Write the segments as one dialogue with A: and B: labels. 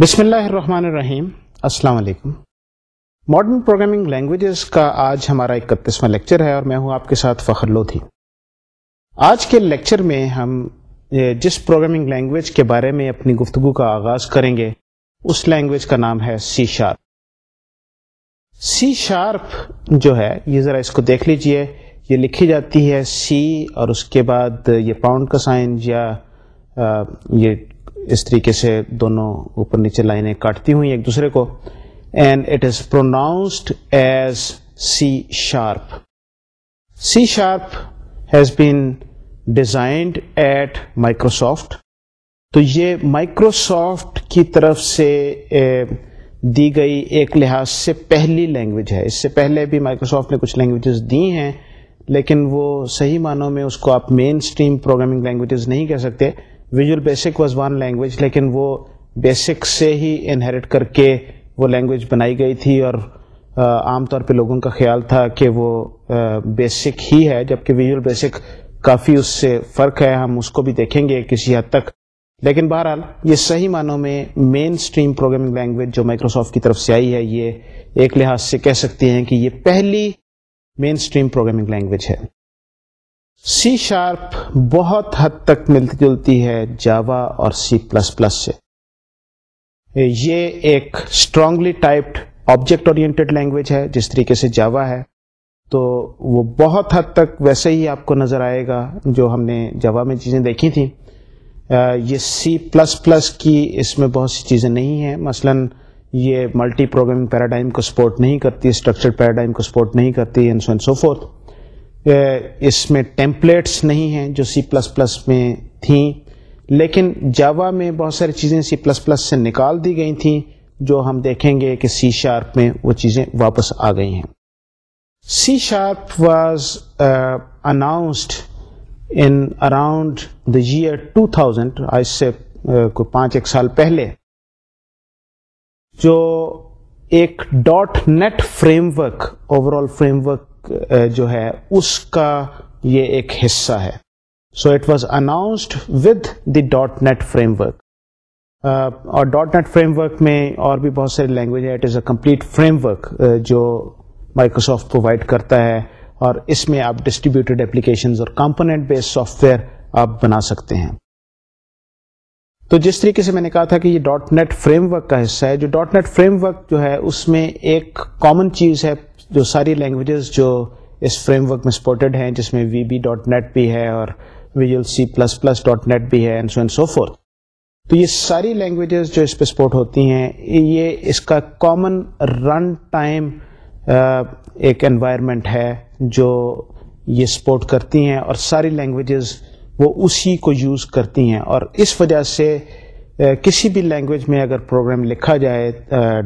A: بسم اللہ الرحمن الرحیم السلام علیکم ماڈرن پروگرامنگ لینگویجز کا آج ہمارا اکتیسواں لیکچر ہے اور میں ہوں آپ کے ساتھ فخر لودھی آج کے لیکچر میں ہم جس پروگرامنگ لینگویج کے بارے میں اپنی گفتگو کا آغاز کریں گے اس لینگویج کا نام ہے سی شارپ سی شارپ جو ہے یہ ذرا اس کو دیکھ لیجئے یہ لکھی جاتی ہے سی اور اس کے بعد یہ پاؤنڈ کا سائن یا یہ اس طریقے سے دونوں اوپر نیچے لائنیں کاٹتی ہوئی ایک دوسرے کو and it is pronounced as C sharp C sharp has been designed at Microsoft تو یہ مائکروسافٹ کی طرف سے دی گئی ایک لحاظ سے پہلی لینگویج ہے اس سے پہلے بھی مائکروسافٹ نے کچھ لینگویجز دی ہیں لیکن وہ صحیح معنوں میں اس کو آپ مین اسٹریم پروگرامنگ لینگویجز نہیں کہہ سکتے visual basic was one language لیکن وہ بیسک سے ہی انہیریٹ کر کے وہ لینگویج بنائی گئی تھی اور عام طور پہ لوگوں کا خیال تھا کہ وہ بیسک ہی ہے جب کہ ویژول بیسک کافی اس سے فرق ہے ہم اس کو بھی دیکھیں گے کسی حد تک لیکن بہرحال یہ صحیح معنوں میں مین سٹریم پروگرامنگ لینگویج جو مائیکروسافٹ کی طرف سے آئی ہے یہ ایک لحاظ سے کہہ سکتے ہیں کہ یہ پہلی مین سٹریم پروگرامنگ لینگویج ہے سی شارپ بہت حد تک ملتی جلتی ہے جاوا اور سی پلس پلس سے یہ ایک strongly typed object oriented language ہے جس طریقے سے جاوا ہے تو وہ بہت حد تک ویسے ہی آپ کو نظر آئے گا جو ہم نے جوا میں چیزیں دیکھی تھیں یہ سی پلس پلس کی اس میں بہت سی چیزیں نہیں ہیں مثلا یہ ملٹی پروگرامنگ پیراڈائم کو سپورٹ نہیں کرتی اسٹرکچر پیراڈائم کو سپورٹ نہیں کرتی ان فورتھ اس میں ٹیمپلیٹس نہیں ہیں جو سی پلس پلس میں تھیں لیکن جاوا میں بہت ساری چیزیں سی پلس پلس سے نکال دی گئی تھیں جو ہم دیکھیں گے کہ سی شارپ میں وہ چیزیں واپس آ گئی ہیں C sharp was announced in around the year two thousand آج سے کوئی پانچ ایک سال پہلے جو ایک dot net framework overall framework جو ہے اس کا یہ ایک حصہ ہے so it was announced with the dot net framework اور ڈاٹ نیٹ فریم ورک میں اور بھی بہت ساری لینگویج ہے it is a complete framework جو مائکروسافٹ پرووائڈ کرتا ہے اور اس میں آپ ڈسٹریبیوٹیڈ اپلیکیشن اور کمپوننٹ بیس سافٹ ویئر آپ بنا سکتے ہیں تو جس طریقے سے میں نے کہا تھا کہ یہ ڈاٹ نیٹ فریم ورک کا حصہ ہے جو ڈاٹ نیٹ فریم ورک جو ہے اس میں ایک کامن چیز ہے جو ساری لینگویجز جو اس فریم ورک میں سپورٹڈ ہیں جس میں وی بی ڈاٹ نیٹ بھی ہے اور V L C plus plus dot net بھی ہے سو اینڈ سو فور تو یہ ساری لینگویجز جو اس پہ سپورٹ ہوتی ہیں یہ اس کا کامن رن ٹائم ایک انوائرمنٹ ہے جو یہ سپورٹ کرتی ہیں اور ساری لینگویجز وہ اسی کو یوز کرتی ہیں اور اس وجہ سے کسی بھی لینگویج میں اگر پروگرام لکھا جائے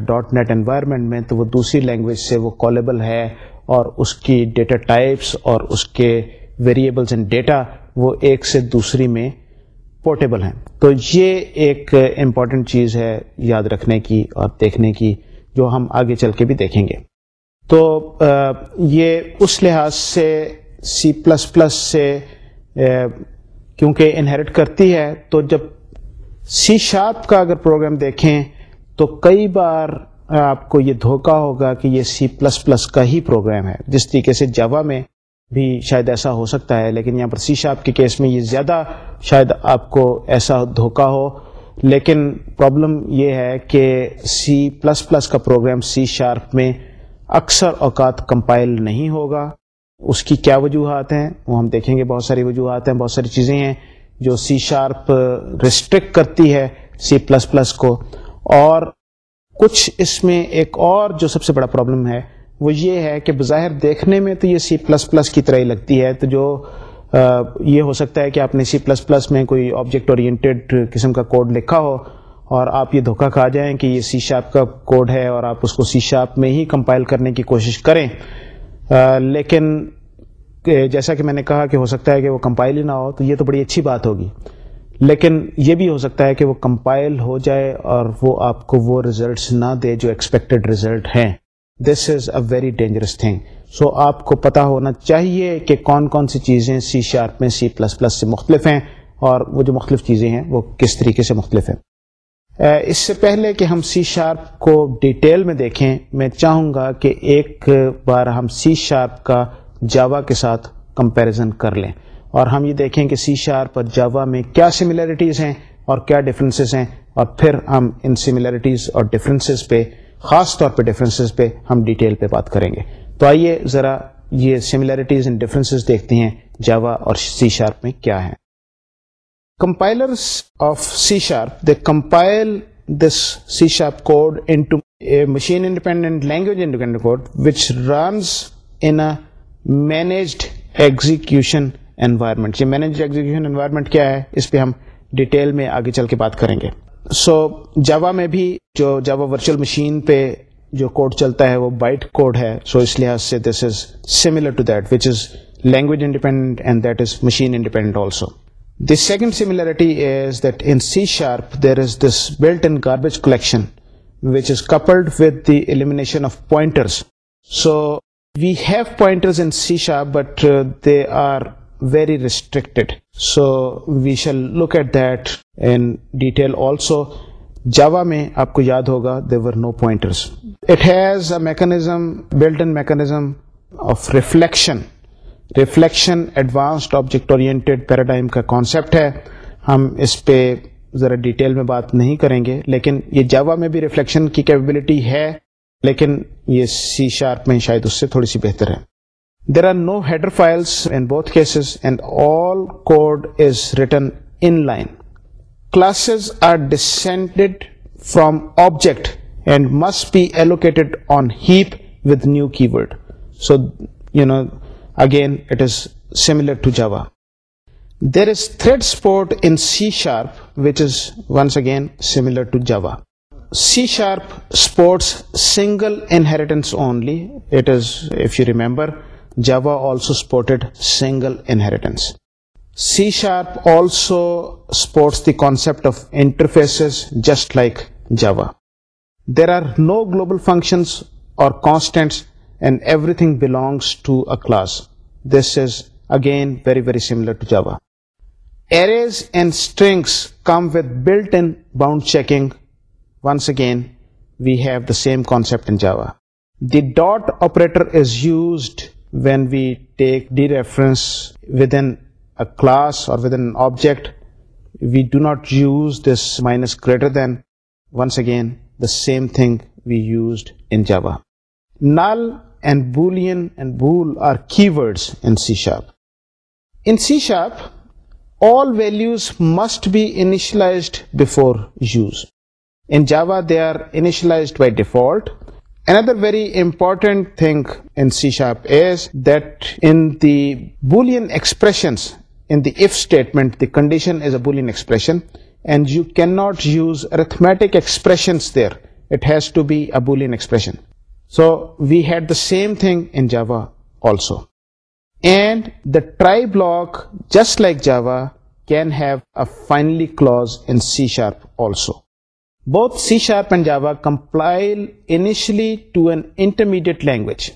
A: ڈاٹ نیٹ انوائرمنٹ میں تو وہ دوسری لینگویج سے وہ کالیبل ہے اور اس کی ڈیٹا ٹائپس اور اس کے ویریبلس اینڈ ڈیٹا وہ ایک سے دوسری میں پورٹیبل ہیں تو یہ ایک امپورٹنٹ چیز ہے یاد رکھنے کی اور دیکھنے کی جو ہم آگے چل کے بھی دیکھیں گے تو یہ اس لحاظ سے سی پلس پلس سے کیونکہ انہیرٹ کرتی ہے تو جب سی شارپ کا اگر پروگرام دیکھیں تو کئی بار آپ کو یہ دھوکا ہوگا کہ یہ سی پلس پلس کا ہی پروگرام ہے جس طریقے سے جوا میں بھی شاید ایسا ہو سکتا ہے لیکن یہاں پر سی شاپ کے کیس میں یہ زیادہ شاید آپ کو ایسا دھوکا ہو لیکن پرابلم یہ ہے کہ سی پلس پلس کا پروگرام سی شارپ میں اکثر اوقات کمپائل نہیں ہوگا اس کی کیا وجوہات ہیں وہ ہم دیکھیں گے بہت ساری وجوہات ہیں بہت ساری چیزیں ہیں جو سی شارپ ریسٹرکٹ کرتی ہے سی پلس پلس کو اور کچھ اس میں ایک اور جو سب سے بڑا پرابلم ہے وہ یہ ہے کہ بظاہر دیکھنے میں تو یہ سی پلس پلس کی طرح ہی لگتی ہے تو جو uh, یہ ہو سکتا ہے کہ آپ نے سی پلس پلس میں کوئی آبجیکٹ اورینٹیڈ قسم کا کوڈ لکھا ہو اور آپ یہ دھوکہ کھا جائیں کہ یہ سی شارپ کا کوڈ ہے اور آپ اس کو سی شارپ میں ہی کمپائل کرنے کی کوشش کریں uh, لیکن جیسا کہ میں نے کہا کہ ہو سکتا ہے کہ وہ کمپائل ہی نہ ہو تو یہ تو بڑی اچھی بات ہوگی لیکن یہ بھی ہو سکتا ہے کہ وہ کمپائل ہو جائے اور وہ آپ کو وہ ریزلٹس نہ دے جو ایکسپیکٹڈ ریزلٹ ہیں this is a very dangerous thing so آپ کو پتا ہونا چاہیے کہ کون کون سی چیزیں سی شارپ میں سی پلس پلس سے مختلف ہیں اور وہ جو مختلف چیزیں ہیں وہ کس طریقے سے مختلف ہیں اس سے پہلے کہ ہم سی شارپ کو ڈیٹیل میں دیکھیں میں چاہوں گا کہ ایک بار ہم سی شارپ کا جاوا کے ساتھ کمپیرزن کر لیں اور ہم یہ دیکھیں کہ سی شارپ اور جاوا میں کیا سملیرٹیز ہیں اور کیا ڈفرینسز ہیں اور پھر ہم ان سملیرٹیز اور ڈفرینسز پہ خاص طور پہ ڈفرینسز پہ ہم ڈیٹیل پہ بات کریں گے تو آئیے ذرا یہ سملیرٹیز ان ڈفرینسز دیکھتے ہیں جاوا اور سی شارپ میں کیا ہے compilers of C sharp compile this C sharp code machine independent independent code which runs in managed execution کیا ہے اس پہ ہم ڈیٹیل میں آگے چل کے بات کریں گے سو so, جاوا میں بھی جو جو جاوا ورچوئل مشین پہ کوڈ چلتا ہے وہ بائٹ کوڈ ہے سو so, اس لحاظ سے this is similar to that which is language independent and that is machine independent also this second similarity is that in sharp there is this built in garbage collection which is coupled with the elimination of pointers so we have pointers in شیشا but they are very restricted so we shall look at that in detail also Java میں آپ کو یاد ہوگا they were no pointers it has a mechanism built in mechanism of reflection reflection advanced object oriented paradigm کا concept ہے ہم اس پہ ذرا ڈیٹیل میں بات نہیں کریں گے لیکن یہ جاوا میں بھی ریفلیکشن کی کیپبلٹی ہے لیکن یہ سی شارپ میں شاید اس سے تھوڑی سی بہتر ہے there are no header files in in both cases and all code is written line classes are descended from object and must be allocated on heap with new keyword so you know again it is similar to Java there is thread support in C sharp which is once again similar to Java C# supports single inheritance only. It is, if you remember, Java also supported single inheritance. C# also supports the concept of interfaces just like Java. There are no global functions or constants and everything belongs to a class. This is again very similar to Java. Arrays and strings come with built-in bound checking once again, we have the same concept in Java. The dot operator is used when we take dereference within a class or within an object. We do not use this minus greater than. Once again, the same thing we used in Java. Null and boolean and bool are keywords in C#. In C#, all values must be initialized before use. In Java, they are initialized by default. Another very important thing in C# is that in the Boolean expressions, in the if statement, the condition is a Boolean expression, and you cannot use arithmetic expressions there. It has to be a Boolean expression. So we had the same thing in Java also. And the try block, just like Java, can have a finally clause in C# also. Both C# and Java compile initially to an intermediate language.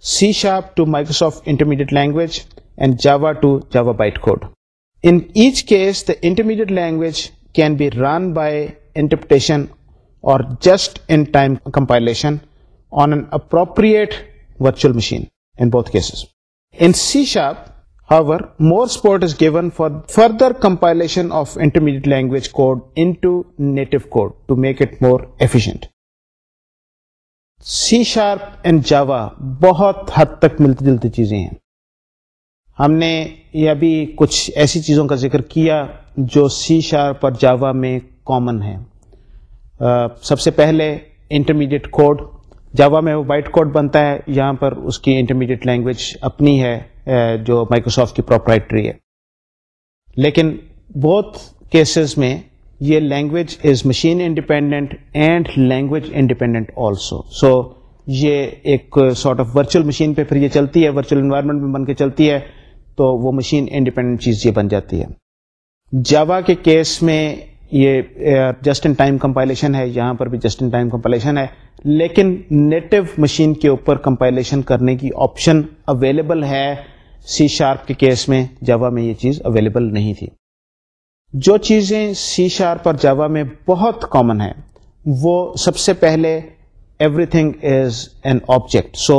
A: C# to Microsoft Intermediate Language and Java to Java bytecode. In each case, the intermediate language can be run by interpretation or just-in-time compilation on an appropriate virtual machine in both cases. In C# However, more support is given for further compilation of intermediate language code into native code to make it more efficient. C sharp and Java بہت حد تک ملتی جلتی چیزیں ہیں ہم نے یہ ابھی کچھ ایسی چیزوں کا ذکر کیا جو سی شارپ اور جاوا میں کامن ہیں سب سے پہلے انٹرمیڈیٹ کوڈ جاوا میں وہ وائٹ کوڈ بنتا ہے یہاں پر اس کی انٹرمیڈیٹ لینگویج اپنی ہے جو مائکروسافٹ کی پراپرائٹری ہے لیکن بہت کیسز میں یہ language is machine independent and language independent also so یہ ایک سارٹ آف ورچوئل مشین پہ پھر یہ چلتی ہے ورچوئل انوائرمنٹ میں بن کے چلتی ہے تو وہ مشین انڈیپینڈنٹ چیز یہ بن جاتی ہے جاوا کے کیس میں یہ جسٹ ان ٹائم کمپائلیشن ہے یہاں پر بھی جسٹ ان ٹائم کمپائلیشن ہے لیکن نیٹو مشین کے اوپر کمپائلیشن کرنے کی آپشن اویلیبل ہے سی شارپ کے کیس میں جاوا میں یہ چیز اویلیبل نہیں تھی جو چیزیں سی شارپ اور جاوا میں بہت کامن ہیں وہ سب سے پہلے everything is an object so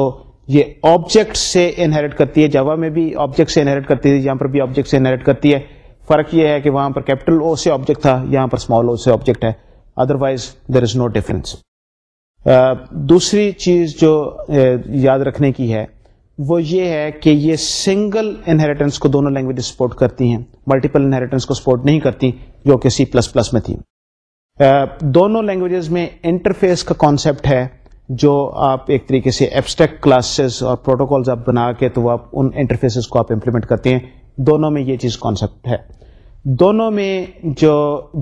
A: یہ آبجیکٹ سے انہیریٹ کرتی ہے جاوا میں بھی آبجیکٹ سے انہیریٹ کرتی ہے یہاں پر بھی آبجیکٹ سے انہیریٹ کرتی ہے فرق یہ ہے کہ وہاں پر کیپٹل او سے آبجیکٹ تھا یہاں پر اسمال او سے آبجیکٹ ہے otherwise there is no difference دوسری چیز جو یاد رکھنے کی ہے وہ یہ ہے کہ یہ سنگل انہیریٹنس کو دونوں لینگویج سپورٹ کرتی ہیں ملٹیپل انہیریٹنس کو سپورٹ نہیں کرتی جو کہ سی پلس پلس میں تھی دونوں لینگویجز میں انٹرفیس کا کانسیپٹ ہے جو آپ ایک طریقے سے ایبسٹیکٹ کلاسز اور پروٹوکالز آپ بنا کے تو آپ ان انٹرفیسز کو آپ امپلیمنٹ کرتے ہیں دونوں میں یہ چیز کانسیپٹ ہے دونوں میں جو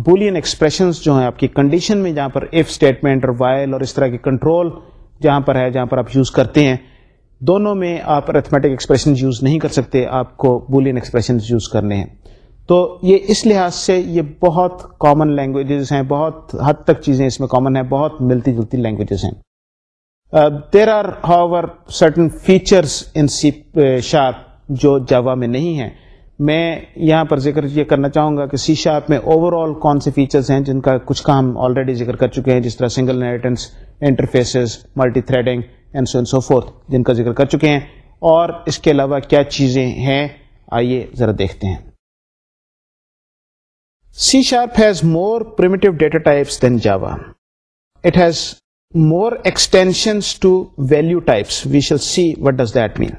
A: بولین ایکسپریشنز جو ہیں آپ کی کنڈیشن میں جہاں پر ایف اسٹیٹمنٹ اور وائل اور اس طرح کے کنٹرول جہاں پر ہے جہاں پر آپ یوز کرتے ہیں دونوں میں آپ ارتھمیٹک ایکسپریشن یوز نہیں کر سکتے آپ کو بولین ایکسپریشن یوز کرنے ہیں تو یہ اس لحاظ سے یہ بہت کامن لینگویجز ہیں بہت حد تک چیزیں اس میں کامن ہیں بہت ملتی جلتی لینگویجز ہیں there are however certain features in C sharp جو جاوا میں نہیں ہیں میں یہاں پر ذکر یہ کرنا چاہوں گا کہ سی شارپ میں اوور آل کون سے فیچرز ہیں جن کا کچھ کام آلریڈی ذکر کر چکے ہیں جس طرح single inheritance interfaces multithreading and so so forth جن کا ذکر کر چکے ہیں اور اس کے علاوہ کیا چیزیں ہیں آئیے ذرا دیکھتے ہیں C sharp has more data types than Java it has more extensions to types we shall see what does that mean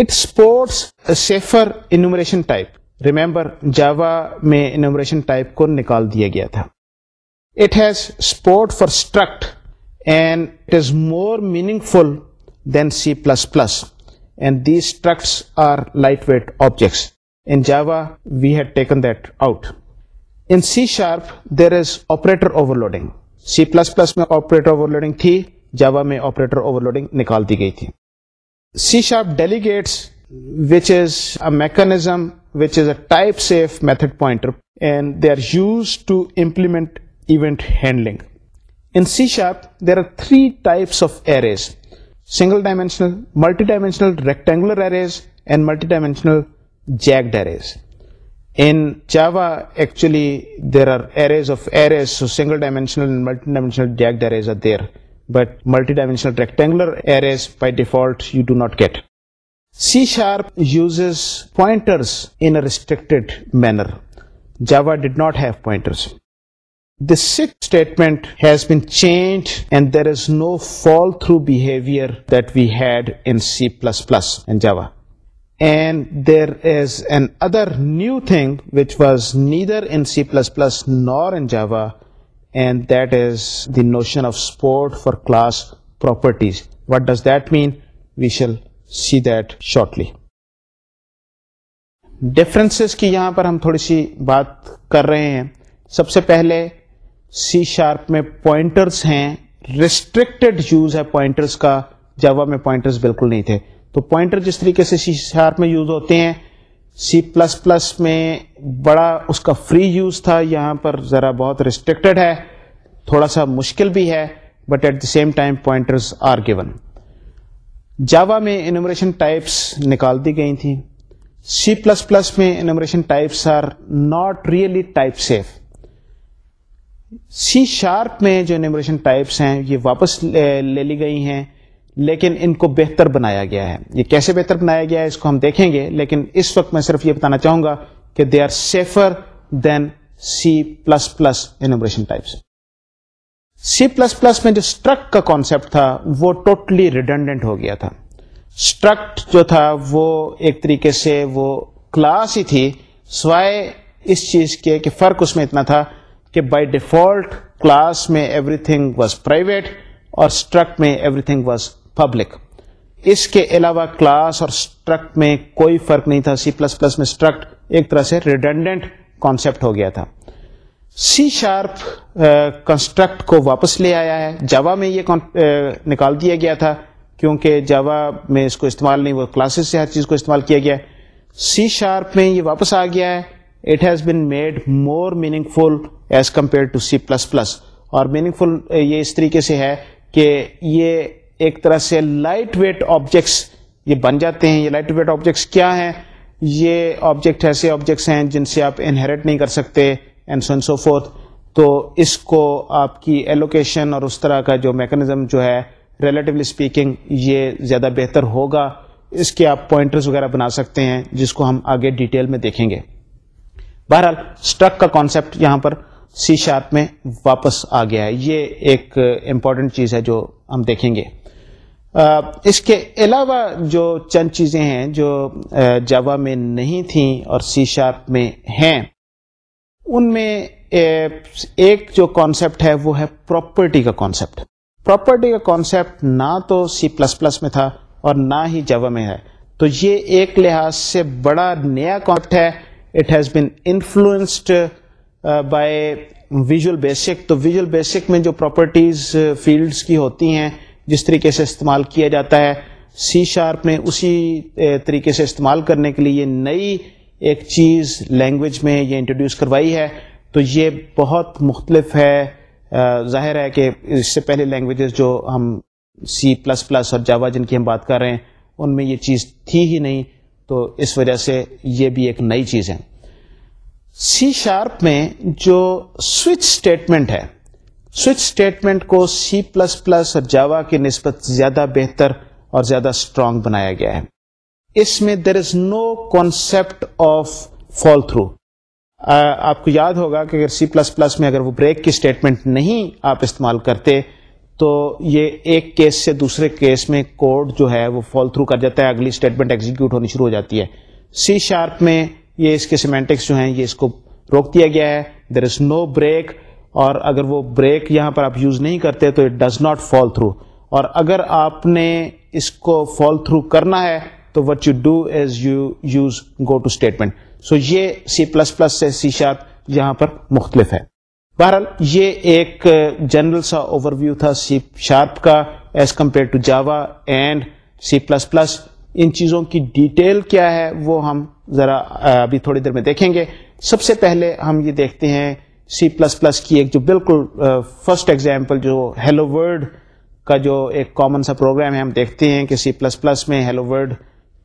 A: it supports safer enumeration type remember Java میں انومریشن ٹائپ کو نکال دیا گیا تھا it it has support for struct and is more meaningful than C plus plus and these structs are lightweight objects in Java we had taken that out in C sharp there is operator overloading C plus plus میں operator overloading تھی Java میں operator overloading نکال دی گئی تھی C# delegates, which is a mechanism, which is a type safe method pointer, and they are used to implement event handling. In C#, there are three types of arrays: single dimensional, multi-dimensional rectangular arrays, and multi-dimensional jagged arrays. In Java, actually, there are arrays of arrays, so single dimensional and multi-dimensional jagged arrays are there. But multidimensional rectangulars مینرٹر that we had C plus plus and there is another new thing which was نیدروا and that is the notion of support for class properties what does that mean we shall see that shortly differences کی یہاں پر ہم تھوڑی سی بات کر رہے ہیں سب سے پہلے سی شارپ میں پوائنٹرس ہیں ریسٹرکٹڈ یوز ہے پوائنٹرس کا جواب میں پوائنٹرس بالکل نہیں تھے تو پوائنٹر جس طریقے سے سی شارپ میں یوز ہوتے ہیں سی پلس پلس میں بڑا اس کا فری یوز تھا یہاں پر ذرا بہت ریسٹرکٹیڈ ہے تھوڑا سا مشکل بھی ہے but at the same time pointers are given Java میں انومریشن ٹائپس نکال دی گئی تھیں سی پلس پلس میں enumeration types are not really type safe C sharp میں جو انومریشن ٹائپس ہیں یہ واپس لے لی گئی ہیں لیکن ان کو بہتر بنایا گیا ہے یہ کیسے بہتر بنایا گیا ہے اس کو ہم دیکھیں گے لیکن اس وقت میں صرف یہ بتانا چاہوں گا کہ they are safer than C plus plus enumeration types C plus plus میں جو اسٹرک کا کانسیپٹ تھا وہ ٹوٹلی ریڈنڈنٹ ہو گیا تھا اسٹرکٹ جو تھا وہ ایک طریقے سے وہ کلاس ہی تھی سوائے اس چیز کے کہ فرق اس میں اتنا تھا کہ بائی ڈیفالٹ کلاس میں ایوری تھنگ واز پرائیویٹ اور اسٹرک میں ایوری تھنگ واز پبلک اس کے علاوہ کلاس اور اسٹرکٹ میں کوئی فرق نہیں تھا سی پلس پلس میں اسٹرکٹ ایک طرح سے ریڈنڈنٹ کانسیپٹ ہو گیا تھا سی شارپ کنسٹرکٹ کو واپس لے آیا ہے جوا میں یہ نکال دیا گیا تھا کیونکہ جوا میں اس کو استعمال نہیں وہ کلاسز سے ہر چیز کو استعمال کیا گیا سی شارپ میں یہ واپس آ گیا ہے it has been made more meaningful as compare to C plus plus اور میننگ فل یہ اس طریقے سے ہے کہ یہ ایک طرح سے لائٹ ویٹ آبجیکٹس یہ بن جاتے ہیں یہ لائٹ ویٹ آبجیکٹس کیا ہے یہ آبجیکٹ ایسے آبجیکٹس ہیں جن سے آپ انہیریٹ نہیں کر سکتے اینڈ سو فورتھ تو اس کو آپ کی ایلوکیشن اور اس طرح کا جو میکنزم جو ہے ریلیٹولی اسپیکنگ یہ زیادہ بہتر ہوگا اس کے آپ پوائنٹرز وغیرہ بنا سکتے ہیں جس کو ہم آگے ڈیٹیل میں دیکھیں گے بہرحال اسٹرک کا کانسیپٹ یہاں پر سی شارپ میں واپس آ گیا ہے یہ ایک امپورٹنٹ چیز ہے جو ہم دیکھیں گے اس کے علاوہ جو چند چیزیں ہیں جو جاوا میں نہیں تھیں اور سی شارپ میں ہیں ان میں ایک جو کانسیپٹ ہے وہ ہے پراپرٹی کا کانسیپٹ پراپرٹی کا کانسیپٹ نہ تو سی پلس پلس میں تھا اور نہ ہی جاوا میں ہے تو یہ ایک لحاظ سے بڑا نیا کانسیپٹ ہے it has been influenced by Visual Basic تو ویژل بیسک میں جو پراپرٹیز فیلڈس کی ہوتی ہیں جس طریقے سے استعمال کیا جاتا ہے سی شارپ میں اسی طریقے سے استعمال کرنے کے لیے نئی ایک چیز لینگویج میں یہ انٹروڈیوس کروائی ہے تو یہ بہت مختلف ہے ظاہر ہے کہ اس سے پہلے لینگویجز جو ہم سی پلس پلس اور جاوا جن کی ہم بات کر رہے ہیں ان میں یہ چیز تھی ہی نہیں تو اس وجہ سے یہ بھی ایک نئی چیز ہے سی شارپ میں جو سوئچ اسٹیٹمنٹ ہے سوئچ اسٹیٹمنٹ کو سی پلس پلس اور جاوا کی نسبت زیادہ بہتر اور زیادہ اسٹرانگ بنایا گیا ہے اس میں there is no concept of fall through آپ کو یاد ہوگا کہ اگر سی پلس پلس میں اگر وہ بریک کی اسٹیٹمنٹ نہیں آپ استعمال کرتے تو یہ ایک کیس سے دوسرے کیس میں کوڈ جو ہے وہ فال تھرو کر جاتا ہے اگلی اسٹیٹمنٹ ایگزیکیوٹ ہونی شروع ہو جاتی ہے سی شارپ میں یہ اس کے سیمینٹکس جو ہیں یہ اس کو روک دیا گیا ہے دیر از نو بریک اور اگر وہ بریک یہاں پر آپ یوز نہیں کرتے تو it does not fall through اور اگر آپ نے اس کو فال تھرو کرنا ہے تو what you do as you use go to statement so یہ سی پلس پلس سے سی شارپ یہاں پر مختلف ہے بہرحال یہ ایک جنرل uh, سا اوور ویو تھا سی شارپ کا as compare to Java and C plus plus ان چیزوں کی ڈیٹیل کیا ہے وہ ہم ذرا uh, ابھی تھوڑی دیر میں دیکھیں گے سب سے پہلے ہم یہ دیکھتے ہیں سی پلس پلس کی ایک جو بالکل فرسٹ ایگزامپل جو ہیلو ورڈ کا جو ایک کامن سا پروگرام ہے ہم دیکھتے ہیں کہ سی پلس پلس میں ہیلو ورڈ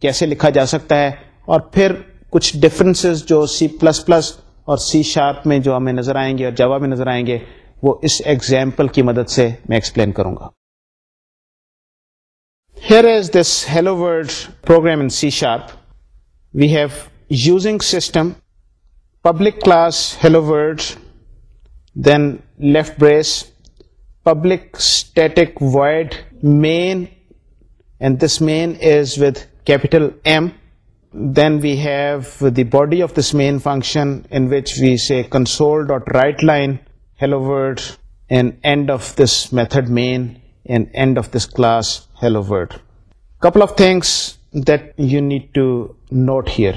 A: کیسے لکھا جا سکتا ہے اور پھر کچھ ڈفرینسز جو سی پلس پلس اور سی شارپ میں جو ہمیں نظر آئیں گے اور جواب میں نظر آئیں گے وہ اس ایگزامپل کی مدد سے میں ایکسپلین کروں گا here is this hello world program in C sharp we have using system public class hello world Then left brace, public static void main, and this main is with capital M. Then we have the body of this main function, in which we say console.WriteLine, hello world, and end of this method main, and end of this class hello world. Couple of things that you need to note here.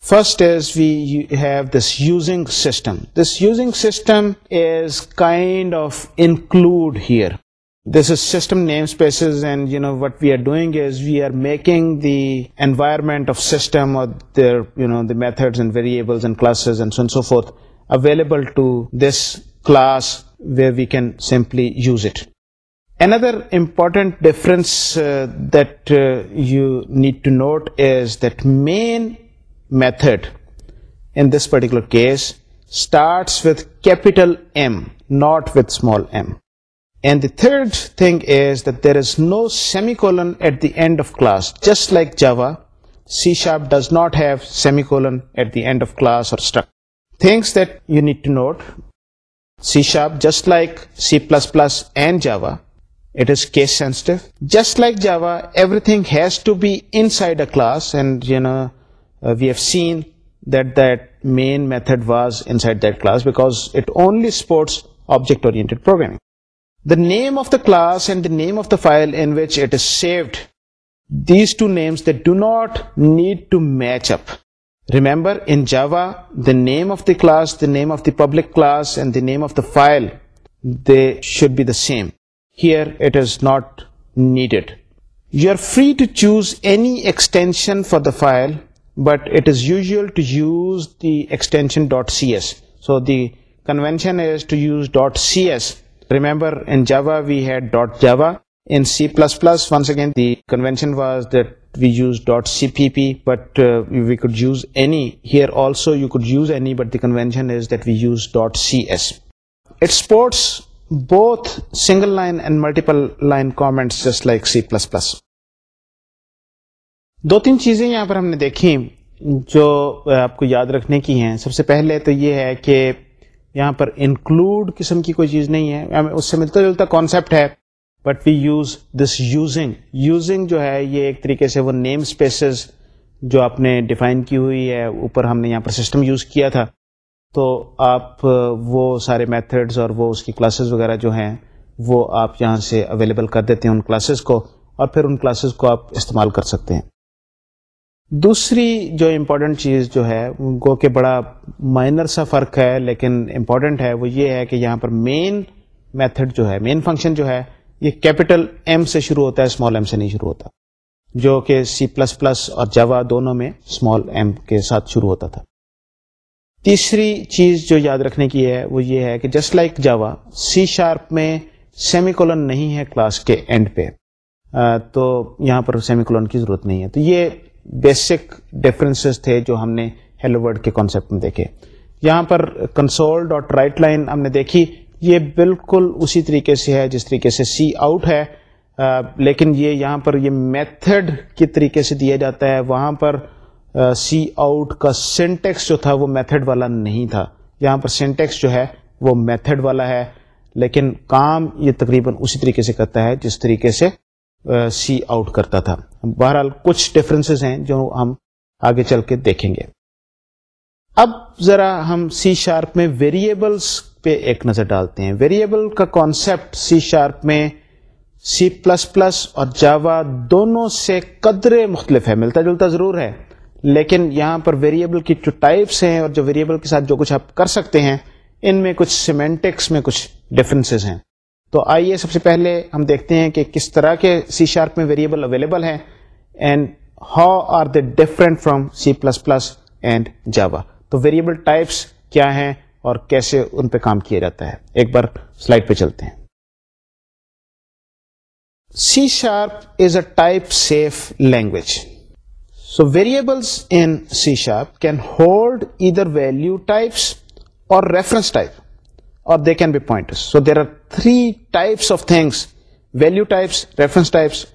A: First is we have this using system. This using system is kind of include here. This is system namespaces, and what we are doing is we are making the environment of system, or their the methods and variables and classes and so on and so forth, available to this class where we can simply use it. Another important difference uh, that uh, you need to note is that main method in this particular case starts with capital M, not with small m. And the third thing is that there is no semicolon at the end of class. Just like Java, C# does not have semicolon at the end of class or struct. Things that you need to note: C#, just like C++ and Java, it is case sensitive. Just like Java, everything has to be inside a class, and uh, we have seen that that main method was inside that class because it only supports object-oriented programming. The name of the class and the name of the file in which it is saved, these two names, they do not need to match up. Remember, in Java, the name of the class, the name of the public class, and the name of the file, they should be the same. Here, it is not needed. You are free to choose any extension for the file but it is usual to use the extension .cs. So the convention is to use .cs. Remember, in Java we had .java. In C++, once again, the convention was that we used .cpp, but uh, we could use any. Here also you could use any, but the convention is that we use .cs. It supports both single line and multiple line comments, just like C++. دو تین چیزیں یہاں پر ہم نے دیکھیں جو آپ کو یاد رکھنے کی ہیں سب سے پہلے تو یہ ہے کہ یہاں پر انکلوڈ قسم کی کوئی چیز نہیں ہے اس سے ملتا جلتا کانسیپٹ ہے but we use this using using جو ہے یہ ایک طریقے سے وہ نیم اسپیسیز جو آپ نے ڈیفائن کی ہوئی ہے اوپر ہم نے یہاں پر سسٹم یوز کیا تھا تو آپ وہ سارے میتھڈز اور وہ اس کی کلاسز وغیرہ جو ہیں وہ آپ یہاں سے اویلیبل کر دیتے ہیں ان کلاسز کو اور پھر ان کلاسز کو آپ استعمال کر سکتے ہیں دوسری جو امپورٹنٹ چیز جو ہے گو کہ بڑا مائنر سا فرق ہے لیکن امپورٹنٹ ہے وہ یہ ہے کہ یہاں پر مین میتھڈ جو ہے مین فنکشن جو ہے یہ کیپیٹل ایم سے شروع ہوتا ہے اسمال ایم سے نہیں شروع ہوتا جو کہ سی پلس پلس اور جوا دونوں میں اسمال ایم کے ساتھ شروع ہوتا تھا تیسری چیز جو یاد رکھنے کی ہے وہ یہ ہے کہ just like Java C sharp میں سیمی کولن نہیں ہے کلاس کے اینڈ پہ آ, تو یہاں پر سیمی کولن کی ضرورت نہیں ہے تو یہ بیسک ڈفرینسز تھے جو ہم نے ہیلو ورڈ کے کانسیپٹ میں دیکھے یہاں پر کنسولڈ اور رائٹ لائن ہم نے دیکھی یہ بالکل اسی طریقے سے ہے جس طریقے سے سی آؤٹ ہے لیکن یہ یہاں پر یہ میتھڈ کے طریقے سے دیا جاتا ہے وہاں پر سی آؤٹ کا سینٹیکس جو تھا وہ میتھڈ والا نہیں تھا یہاں پر سینٹیکس جو ہے وہ میتھڈ والا ہے لیکن کام یہ تقریباً اسی طریقے سے کرتا ہے جس طریقے سے سی آؤٹ کرتا تھا بہرحال کچھ ڈفرینس ہیں جو ہم آگے چل کے دیکھیں گے اب ذرا ہم سی شارپ میں ویریبلس پہ ایک نظر ڈالتے ہیں ویریبل کا کانسیپٹ سی شارپ میں سی پلس پلس اور جاوا دونوں سے قدرے مختلف ہے ملتا جلتا ضرور ہے لیکن یہاں پر ویریبل کی جو ٹائپس ہیں اور جو ویریبل کے ساتھ جو کچھ آپ کر سکتے ہیں ان میں کچھ سیمینٹکس میں کچھ ڈفرینسز ہیں تو آئیے سب سے پہلے ہم دیکھتے ہیں کہ کس طرح کے سی شارپ میں ویریبل اویلیبل ہیں and how are they different from C plus plus and Java تو ویریبل ٹائپس کیا ہیں اور کیسے ان پہ کام کیا جاتا ہے ایک بار سلائڈ پہ چلتے ہیں C sharp is a type safe language so variables in C sharp can hold either value types اور reference type can pointers so there are three types of things value types reference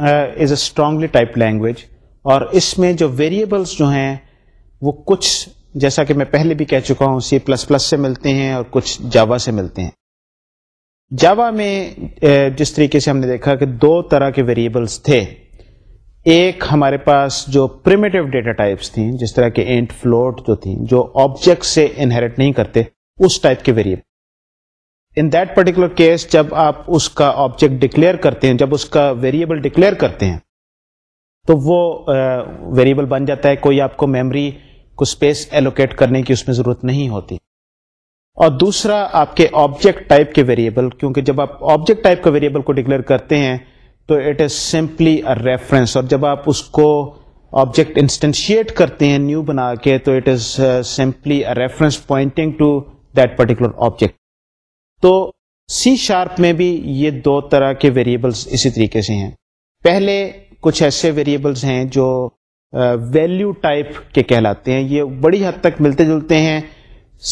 A: اور strongly type language اور اس میں جو variables جو ہیں وہ کچھ جیسا کہ میں پہلے بھی کہہ چکا ہوں سی پلس پلس سے ملتے ہیں اور کچھ جاوا سے ملتے ہیں جاوا میں جس طریقے سے ہم نے دیکھا کہ دو طرح کے ویریبلس تھے ایک ہمارے پاس جو پرمیٹو ڈیٹا ٹائپس تھیں جس طرح کے اینٹ فلوٹ جو تھیں جو آبجیکٹ سے انہیریٹ نہیں کرتے اس ٹائپ کے variable in that particular case جب آپ اس کا آبجیکٹ ڈکلیئر کرتے ہیں جب اس کا ویریبل ڈکلیئر کرتے ہیں تو وہ ویریبل بن جاتا ہے کوئی آپ کو میموری کو اسپیس ایلوکیٹ کرنے کی اس میں ضرورت نہیں ہوتی اور دوسرا آپ کے آبجیکٹ ٹائپ کے ویریبل کیونکہ جب آپ آبجیکٹ ٹائپ کا ویریبل کو ڈکلیئر کرتے ہیں تو it is simply a reference اور جب آپ اس کو آبجیکٹ انسٹینشیٹ کرتے ہیں نیو بنا کے تو it is simply reference pointing to that particular object تو سی شارپ میں بھی یہ دو طرح کے ویریبلس اسی طریقے سے ہیں پہلے کچھ ایسے ویریبلس ہیں جو ویلیو ٹائپ کے کہلاتے ہیں یہ بڑی حد تک ملتے جلتے ہیں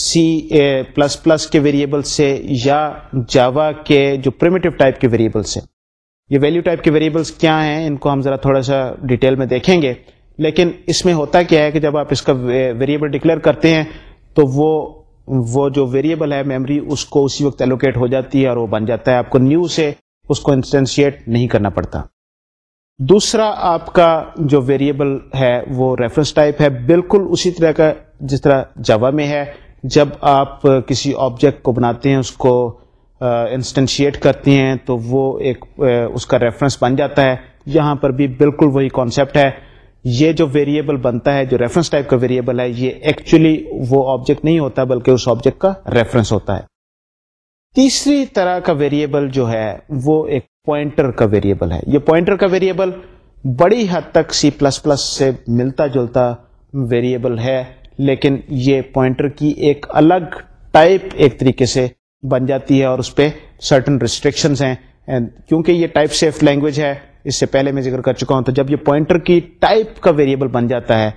A: سی پلس پلس کے ویریبل سے یا جاوا کے جو پریمیٹو ٹائپ کے ویریبلس سے یہ ویلیو ٹائپ کے ویریبلس کیا ہیں ان کو ہم ذرا تھوڑا سا ڈیٹیل میں دیکھیں گے لیکن اس میں ہوتا کیا ہے کہ جب آپ اس کا ویریبل ڈکلیئر کرتے ہیں تو وہ وہ جو ویریبل ہے میموری اس کو اسی وقت ایلوکیٹ ہو جاتی ہے اور وہ بن جاتا ہے آپ کو نیو سے اس کو انسٹینشیٹ نہیں کرنا پڑتا دوسرا آپ کا جو ویریبل ہے وہ ریفرنس ٹائپ ہے بالکل اسی طرح کا جس طرح جوا میں ہے جب آپ کسی آبجیکٹ کو بناتے ہیں اس کو انسٹنشیٹ کرتے ہیں تو وہ ایک اس کا ریفرنس بن جاتا ہے یہاں پر بھی بالکل وہی کانسیپٹ ہے یہ جو ویریبل بنتا ہے جو ریفرنس ٹائپ کا ویریبل ہے یہ ایکچولی وہ آبجیکٹ نہیں ہوتا بلکہ اس آبجیکٹ کا ریفرنس ہوتا ہے تیسری طرح کا ویریبل جو ہے وہ ایک پوائنٹر کا ویریبل ہے یہ پوائنٹر کا ویریبل بڑی حد تک سی پلس پلس سے ملتا جلتا ویریبل ہے لیکن یہ پوائنٹر کی ایک الگ ٹائپ ایک طریقے سے بن جاتی ہے اور اس پہ سرٹن ریسٹرکشنز ہیں کیونکہ یہ ٹائپ سیف لینگویج ہے اس سے پہلے میں ذکر کر چکا ہوں تو جب یہ پوائنٹر کی ٹائپ کا ویریبل بن جاتا ہے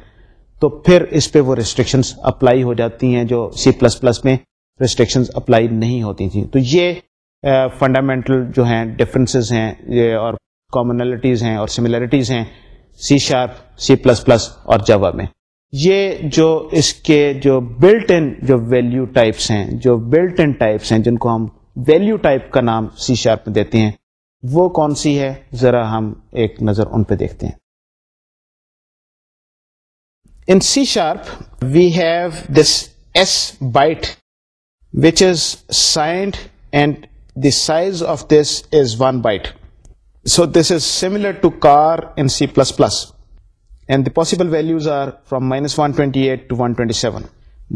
A: تو پھر اس پہ وہ ریسٹرکشنز اپلائی ہو جاتی ہیں جو سی پلس پلس میں ریسٹرکشن اپلائی نہیں ہوتی تھیں تو یہ فنڈامنٹل جو ہیں ڈفرینسز ہیں اور کامنلٹیز ہیں اور سملیرٹیز ہیں C sharp C plus plus اور جوا میں یہ جو اس کے جو بلٹ ان جو ویلیو ٹائپس ہیں جو بلٹ ان ٹائپس ہیں جن کو ہم ویلیو ٹائپ کا نام سی شارپ میں دیتے ہیں وہ کون سی ہے ذرا ہم ایک نظر ان پہ دیکھتے ہیں in C sharp we have this S byte size of this so this is similar possibility seven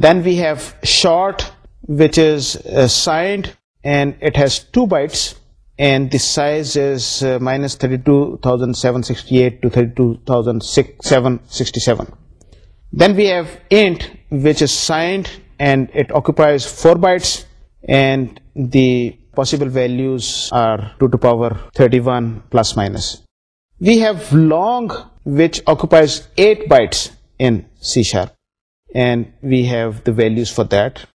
A: then we have short which signed and it occupies 4 bytes, and the possible values are 2 to power 31 plus minus. We have long, which occupies 8 bytes in C#, and we have the values for that.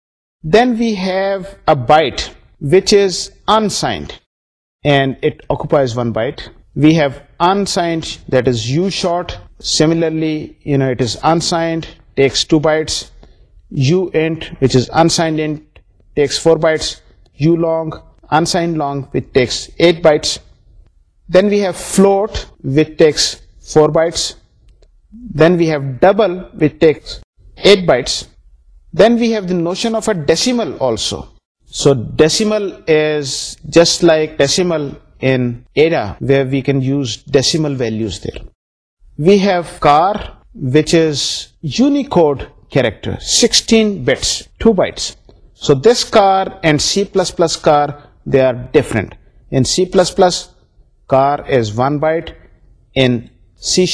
A: Then we have a byte which is unsigned, and it occupies 1 byte. We have unsigned, that is U short. Similarly, it is unsigned, takes 2 bytes, then we have the notion of a decimal also so decimal is just like decimal in era where we can use decimal values there we have char which is Unicode character, 16 bits, 2 bytes. So this car and C++ car, they are different. In C++, car is 1 byte. In C#,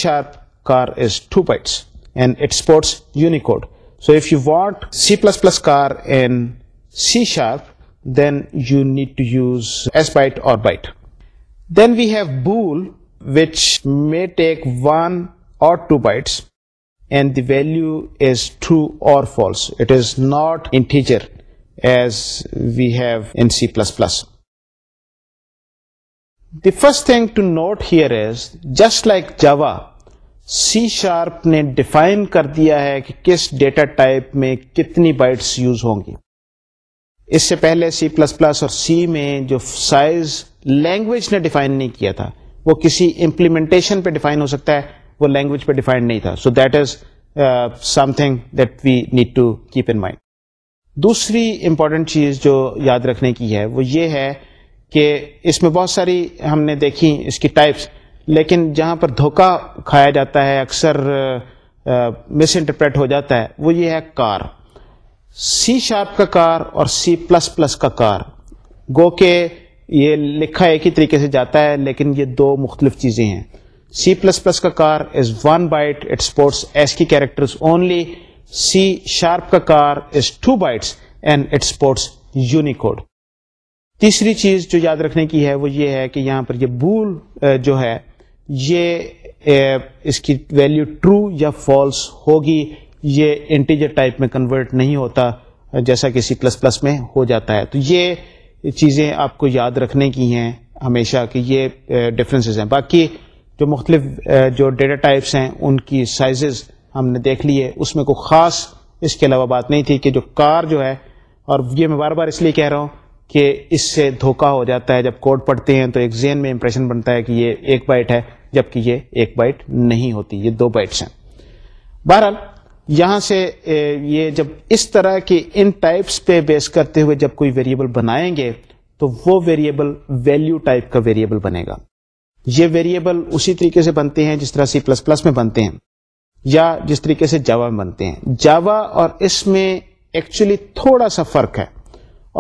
A: car is 2 bytes. And it supports Unicode. So if you want C++ car in C#, then you need to use S-byte or byte. Then we have bool, which may take 1 or 2 bytes. And the value is true or false it is not integer as as we have in C plus plus the first thing to note here Java, just like C sharp نے define کر دیا ہے کہ کس data type میں کتنی bytes use ہوں گی اس سے پہلے سی پلس پلس اور سی میں جو سائز لینگویج نے ڈیفائن نہیں کیا تھا وہ کسی امپلیمنٹیشن پہ ڈیفائن ہو سکتا ہے وہ لینگویج پہ ڈیفائنڈ نہیں تھا so that is something that we need to keep in mind دوسری امپورٹنٹ چیز جو یاد رکھنے کی ہے وہ یہ ہے کہ اس میں بہت ساری ہم نے دیکھی اس کی ٹائپس لیکن جہاں پر دھوکہ کھایا جاتا ہے اکثر مس uh, انٹرپریٹ uh, ہو جاتا ہے وہ یہ ہے کار سی شارپ کا کار اور سی پلس پلس کا کار گو کہ یہ لکھا ایک ہی طریقے سے جاتا ہے لیکن یہ دو مختلف چیزیں ہیں سی پلس پلس کا char is one byte it supports ASCII characters only C sharp کا char is two bytes and it supports Unicode تیسری چیز جو یاد رکھنے کی ہے وہ یہ ہے کہ یہاں پر یہ بول جو ہے یہ اس کی ویلیو ٹرو یا فالس ہوگی یہ انٹیجر ٹائپ میں کنورٹ نہیں ہوتا جیسا کہ سی پلس پلس میں ہو جاتا ہے تو یہ چیزیں آپ کو یاد رکھنے کی ہیں ہمیشہ کہ یہ ڈفرینسز ہیں باقی جو مختلف جو ڈیٹا ٹائپس ہیں ان کی سائزز ہم نے دیکھ لی ہے اس میں کوئی خاص اس کے علاوہ بات نہیں تھی کہ جو کار جو ہے اور یہ میں بار بار اس لیے کہہ رہا ہوں کہ اس سے دھوکہ ہو جاتا ہے جب کوڈ پڑھتے ہیں تو ایک زین میں امپریشن بنتا ہے کہ یہ ایک بائٹ ہے جب کہ یہ ایک بائٹ نہیں ہوتی یہ دو بائٹس ہیں بہرحال یہاں سے یہ جب اس طرح کے ان ٹائپس پہ بیس کرتے ہوئے جب کوئی ویریبل بنائیں گے تو وہ ویریبل ویلیو ٹائپ کا ویریبل بنے گا یہ ویریبل اسی طریقے سے بنتے ہیں جس طرح سی پلس پلس میں بنتے ہیں یا جس طریقے سے جاوا میں بنتے ہیں جاوا اور اس میں ایکچولی تھوڑا سا فرق ہے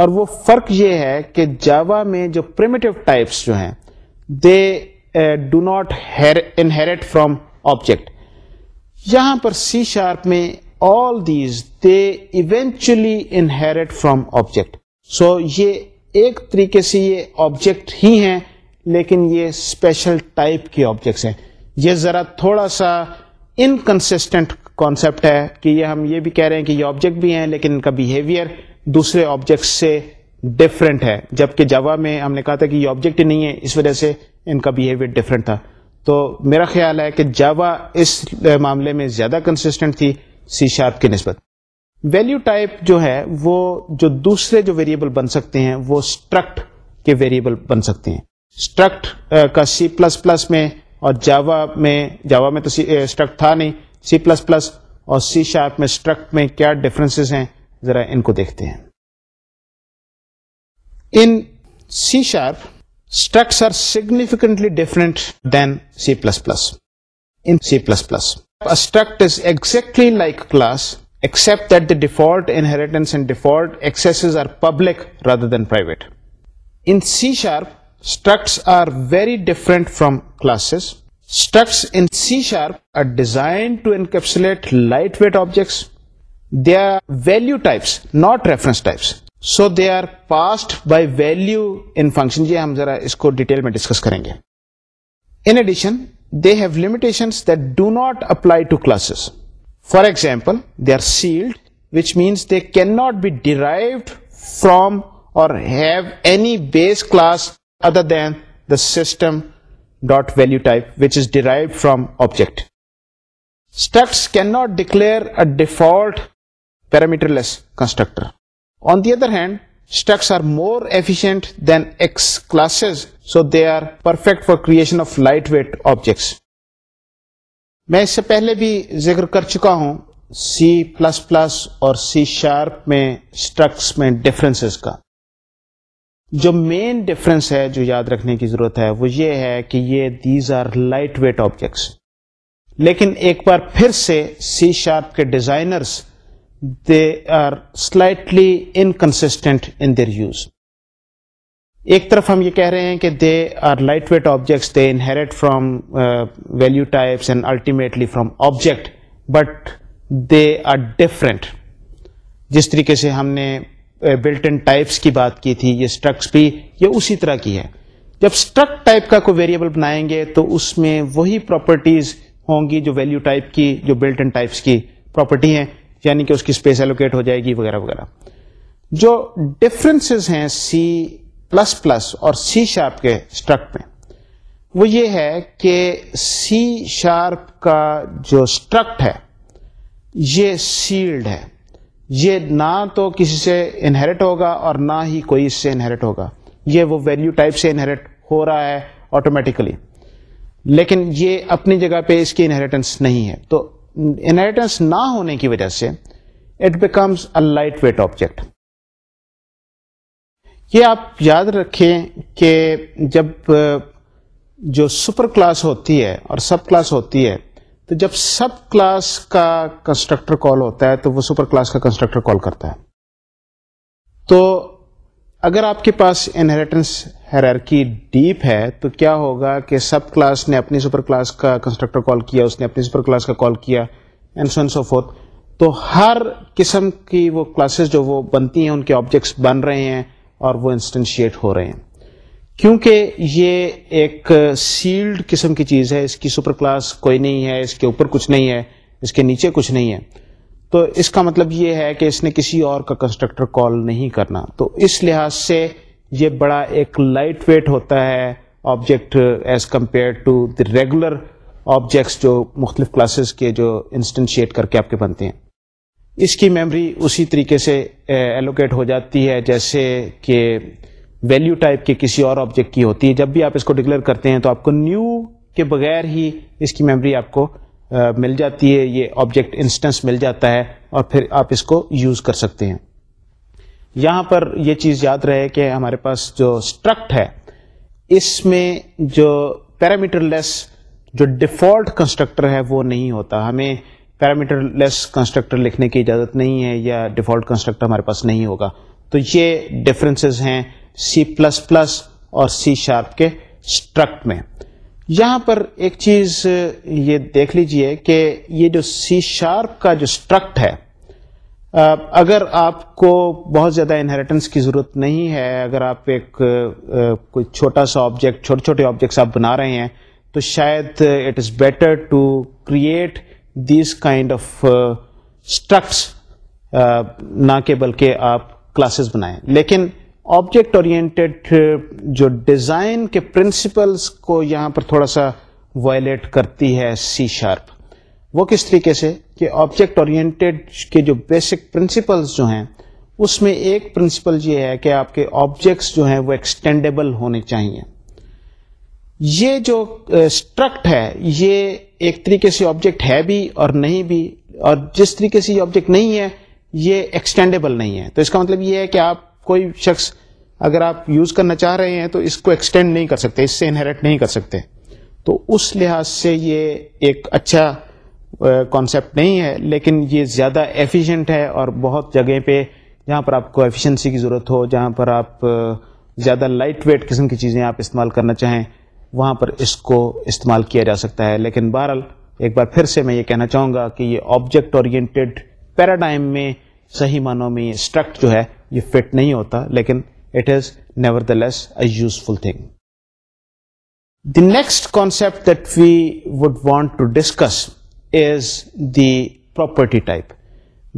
A: اور وہ فرق یہ ہے کہ جاوا میں جو ٹائپس جو ہیں they do not inherit from object یہاں پر سی شارپ میں all these they eventually inherit from object so یہ ایک طریقے سے یہ آبجیکٹ ہی ہیں لیکن یہ اسپیشل ٹائپ کے آبجیکٹس ہیں یہ ذرا تھوڑا سا انکنسسٹنٹ کانسیپٹ ہے کہ یہ ہم یہ بھی کہہ رہے ہیں کہ یہ آبجیکٹ بھی ہیں لیکن ان کا بیہیویئر دوسرے آبجیکٹس سے ڈفرینٹ ہے جبکہ جوا میں ہم نے کہا تھا کہ یہ آبجیکٹ ہی نہیں ہے اس وجہ سے ان کا بیہیویئر ڈفرینٹ تھا تو میرا خیال ہے کہ جوا اس معاملے میں زیادہ کنسسٹنٹ تھی سی شارپ کی نسبت ویلیو ٹائپ جو ہے وہ جو دوسرے جو ویریبل بن سکتے ہیں وہ اسٹرکٹ کے ویریبل بن سکتے ہیں اسٹرکٹ کا سی پلس پلس میں اور جاوا میں جاوا میں تو اسٹرکٹ تھا نہیں سی پلس پلس اور سی شارپ میں اسٹرکٹ میں کیا ڈفرینسز ہیں ذرا ان کو دیکھتے ہیں in C sharp structs are significantly different than C plus plus in C plus plus struct is exactly like class except default inheritance and default are public rather than private in C sharp very different from class struct design to int lightweight objects they are value types not reference so they are passed by value an function detail میں discuss کریں گے in addition they have limitation that do not apply to classes for example they are sealed which means they can not be derived from or have any base class than the system dot value type which is derived from object structs can not declare a default parameterless constructor on the other hand structs are more efficient than x classes so they are perfect for creation of lightweight objects میں اس سے پہلے بھی ذکر کر چکا ہوں C plus plus اور سی شارپ میں اسٹرکس میں ڈفرینسز کا جو مین ڈفرینس ہے جو یاد رکھنے کی ضرورت ہے وہ یہ ہے کہ یہ these are light weight objects لیکن ایک بار پھر سے سی شارپ کے designers they are slightly inconsistent in their use ایک طرف ہم یہ کہہ رہے ہیں کہ they are light weight objects they inherit from value types and ultimately from object but they are different جس طریقے سے ہم نے بلٹ ان ٹائپس کی بات کی تھی یہ اسٹرکس بھی یہ اسی طرح کی ہے جب اسٹرک ٹائپ کا کوئی ویریبل بنائیں گے تو اس میں وہی پراپرٹیز ہوں گی جو ویلو ٹائپ کی جو بلٹ ان ٹائپس کی پراپرٹی ہیں یعنی کہ اس کی اسپیس ایلوکیٹ ہو جائے گی وغیرہ وغیرہ جو ڈفرینس ہیں سی پلس پلس اور سی شارپ کے اسٹرکٹ میں وہ یہ ہے کہ سی شارپ کا جو اسٹرکٹ ہے یہ سیلڈ ہے یہ نہ تو کسی سے انہیرٹ ہوگا اور نہ ہی کوئی اس سے انہیرٹ ہوگا یہ وہ ویلیو ٹائپ سے انہیرٹ ہو رہا ہے آٹومیٹیکلی لیکن یہ اپنی جگہ پہ اس کی انہیریٹنس نہیں ہے تو انہیریٹنس نہ ہونے کی وجہ سے it becomes a lightweight object یہ آپ یاد رکھیں کہ جب جو سپر کلاس ہوتی ہے اور سب کلاس ہوتی ہے تو جب سب کلاس کا کنسٹرکٹر کال ہوتا ہے تو وہ سپر کلاس کا کنسٹرکٹر کال کرتا ہے تو اگر آپ کے پاس انہریٹنس ہیرارکی ڈیپ ہے تو کیا ہوگا کہ سب کلاس نے اپنی سپر کلاس کا کنسٹرکٹر کال کیا اس نے اپنی سپر کلاس کا کال کیا سو فورتھ تو ہر قسم کی وہ کلاسز جو وہ بنتی ہیں ان کے آبجیکٹس بن رہے ہیں اور وہ انسٹنشیٹ ہو رہے ہیں کیونکہ یہ ایک سیلڈ قسم کی چیز ہے اس کی سپر کلاس کوئی نہیں ہے اس کے اوپر کچھ نہیں ہے اس کے نیچے کچھ نہیں ہے تو اس کا مطلب یہ ہے کہ اس نے کسی اور کا کنسٹرکٹر کال نہیں کرنا تو اس لحاظ سے یہ بڑا ایک لائٹ ویٹ ہوتا ہے object as compare to the regular objects جو مختلف کلاسز کے جو انسٹنشیٹ کر کے آپ کے بنتے ہیں اس کی میموری اسی طریقے سے ایلوکیٹ eh, ہو جاتی ہے جیسے کہ ویلو ٹائپ کے کسی اور آبجیکٹ کی ہوتی ہے جب بھی آپ اس کو ڈکلیئر کرتے ہیں تو آپ کو نیو کے بغیر ہی اس کی میموری آپ کو مل جاتی ہے یہ آبجیکٹ انسٹنس مل جاتا ہے اور پھر آپ اس کو یوز کر سکتے ہیں یہاں پر یہ چیز یاد رہے کہ ہمارے پاس جو اسٹرکٹ ہے اس میں جو پیرامیٹر لیس جو ڈیفالٹ کنسٹرکٹر ہے وہ نہیں ہوتا ہمیں پیرامیٹر لیس کنسٹرکٹر لکھنے کی اجازت نہیں ہے یا ڈیفالٹ کنسٹرکٹر ہمارے پاس نہیں ہوگا تو یہ ڈفرینسز ہیں سی پلس پلس اور سی شارپ کے اسٹرکٹ میں یہاں پر ایک چیز یہ دیکھ لیجئے کہ یہ جو سی شارپ کا جو اسٹرکٹ ہے اگر آپ کو بہت زیادہ انہریٹنس کی ضرورت نہیں ہے اگر آپ ایک کوئی چھوٹا سا آبجیکٹ چھوٹے چھوٹے آبجیکٹس آپ بنا رہے ہیں تو شاید it is better to create these kind of structs نہ کہ بلکہ آپ کلاسز بنائیں لیکن آبجیکٹ اور جو ڈیزائن کے پرنسپلس کو یہاں پر تھوڑا سا وائلیٹ کرتی ہے سی شارپ وہ کس طریقے سے کہ آبجیکٹ اور جو بیسک پرنسپلس جو ہیں اس میں ایک پرنسپل یہ ہے کہ آپ کے آبجیکٹس جو ہیں وہ ایکسٹینڈیبل ہونے چاہیے یہ جو اسٹرکٹ ہے یہ ایک طریقے سے آبجیکٹ ہے بھی اور نہیں بھی اور جس طریقے سے یہ آبجیکٹ نہیں ہے یہ ایکسٹینڈیبل نہیں ہے تو اس کا مطلب یہ ہے کہ آپ کوئی شخص اگر آپ یوز کرنا چاہ رہے ہیں تو اس کو ایکسٹینڈ نہیں کر سکتے اس سے انہریٹ نہیں کر سکتے تو اس لحاظ سے یہ ایک اچھا کانسیپٹ نہیں ہے لیکن یہ زیادہ ایفیشینٹ ہے اور بہت جگہ پہ جہاں پر آپ کو ایفیشنسی کی ضرورت ہو جہاں پر آپ زیادہ لائٹ ویٹ قسم کی چیزیں آپ استعمال کرنا چاہیں وہاں پر اس کو استعمال کیا جا سکتا ہے لیکن بہرحال ایک بار پھر سے میں یہ کہنا چاہوں گا کہ یہ آبجیکٹ اورینٹیڈ پیراڈائم میں صحیح معنوں میں یہ اسٹرکٹ جو ہے یہ فٹ نہیں ہوتا لیکن it is nevertheless a useful thing the next concept that we would want to discuss is the property type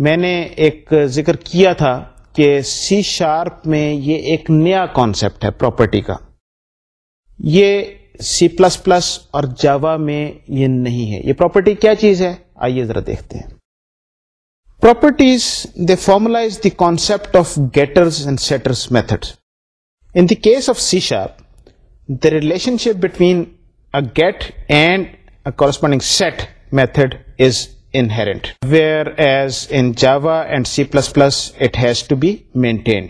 A: میں نے ایک ذکر کیا تھا کہ سی شارپ میں یہ ایک نیا کانسیپٹ ہے پراپرٹی کا یہ سی پلس پلس اور جاوا میں یہ نہیں ہے یہ پراپرٹی کیا چیز ہے آئیے ذرا دیکھتے ہیں properties do formalize the concept of getter and those of C sharp the relationship between get and corresponding set method isn't whereas in Java and C plus plus it has to be maintained